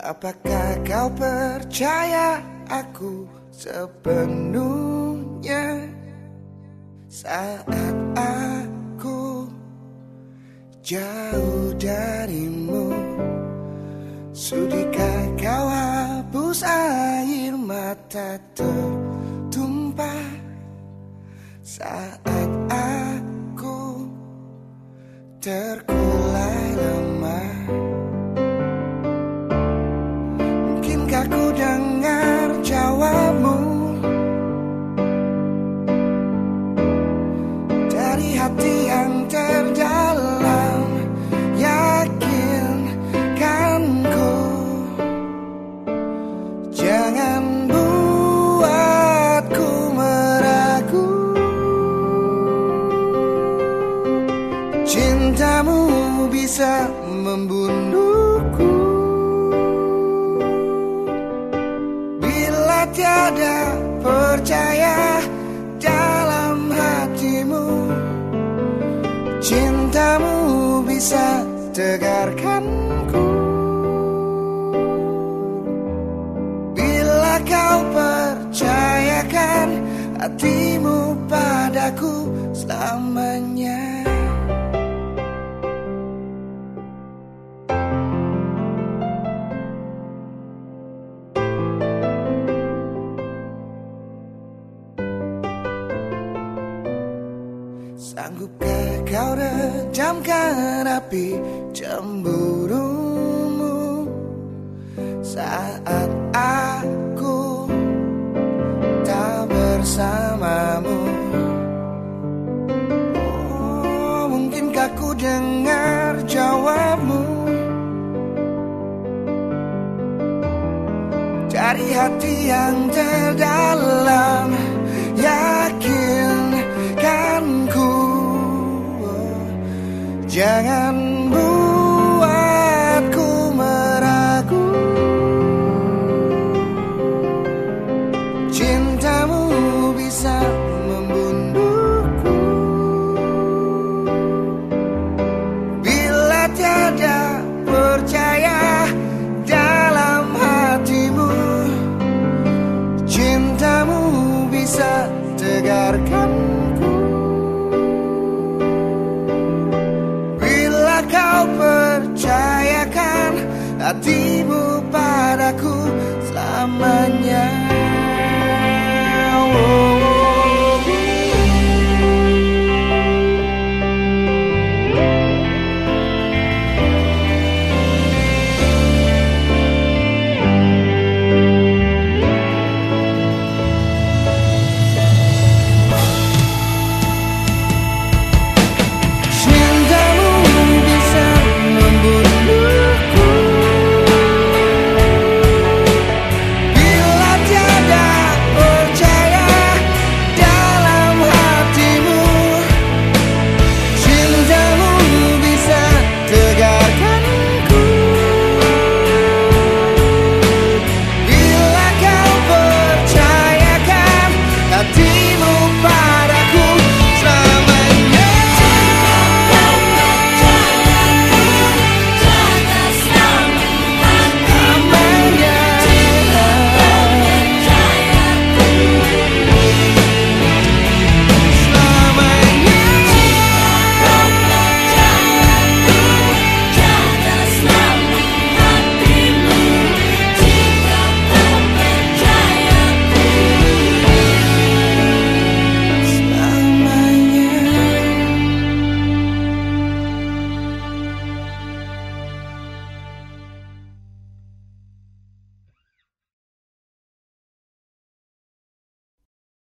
Apakah kau percaya aku sepenuhnya saat aku jauh darimu? Sudikah kau hapus air mata tertumpah saat aku terkulai lemah? Bisa membunuhku Bila tiada percaya dalam hatimu Cintamu bisa tegarkanku Sanggupkah kau redamkan api cemburumu? Saat aku tak bersamamu. Oh mungkinkah ku dengar jawabmu? Dari hati yang terdalam Yakinkan Jangan buatku meragu. Cintamu bisa membunuhku Bila tiada percaya dalam hatimu Cintamu bisa tegarkanku hatimu padaku selamanya. Oh